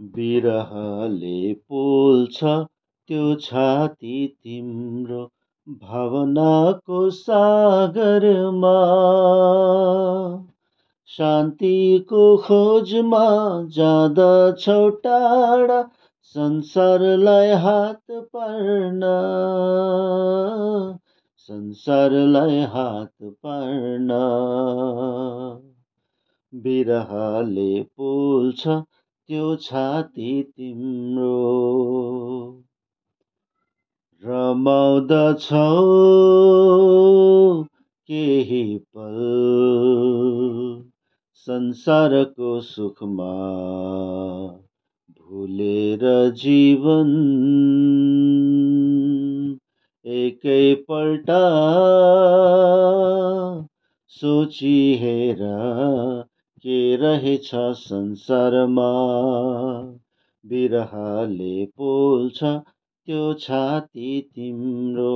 बिरहले पोल्छ त्यो छाती तिम्रो भावनाको सागरमा। शान्तिको खोजमा जाँदछौ टाढा संसारलाई हात पार्न। संसारलाई हात पार्न। बिरहले पोल्छ त्यो छाती तिम्रो। रमाउँदछौ केही पल संसारको सुखमा भुलेर जीवन। एकैपल्ट सोची हेर के रहेछ संसारमा? बिरहले पोल्छ त्यो छाती तिम्रो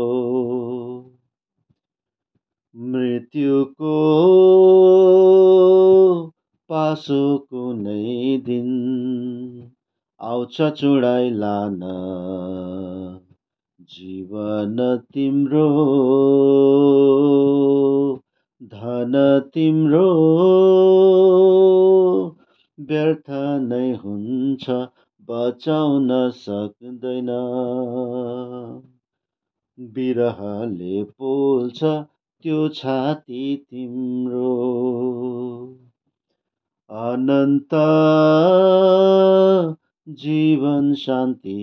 मृत्युको पासो कुनै दिन आउँछ चुडाइ लान। जीवन तिम्रो धन तिम्रो व्यर्थ नै हुन्छ बचाउन सक्दैन। बिरहले पोल्छ त्यो छाती तिम्रो। अनन्त जीवन शान्ति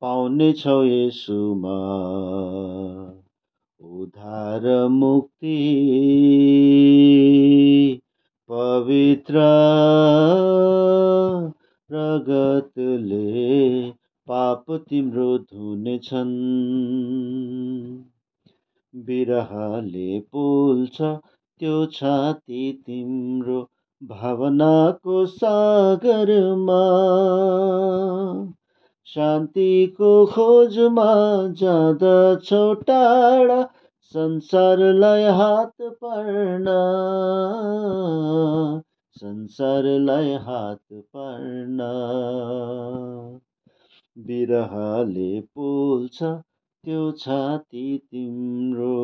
पाउनेछौ यसुमा। उद्धार मुक्ति पवित्र रगतले पाप तिम्रो धुनेछन् बिरहले पोल्छ त्यो छाती तिम्रो भावनाको सागरमा। शान्तिको खोजमा जाँदछौ टाढा संसारलाई हात पार्न। संसारलाई हात पार्न। बिरहले पोल्छ त्यो छाती तिम्रो।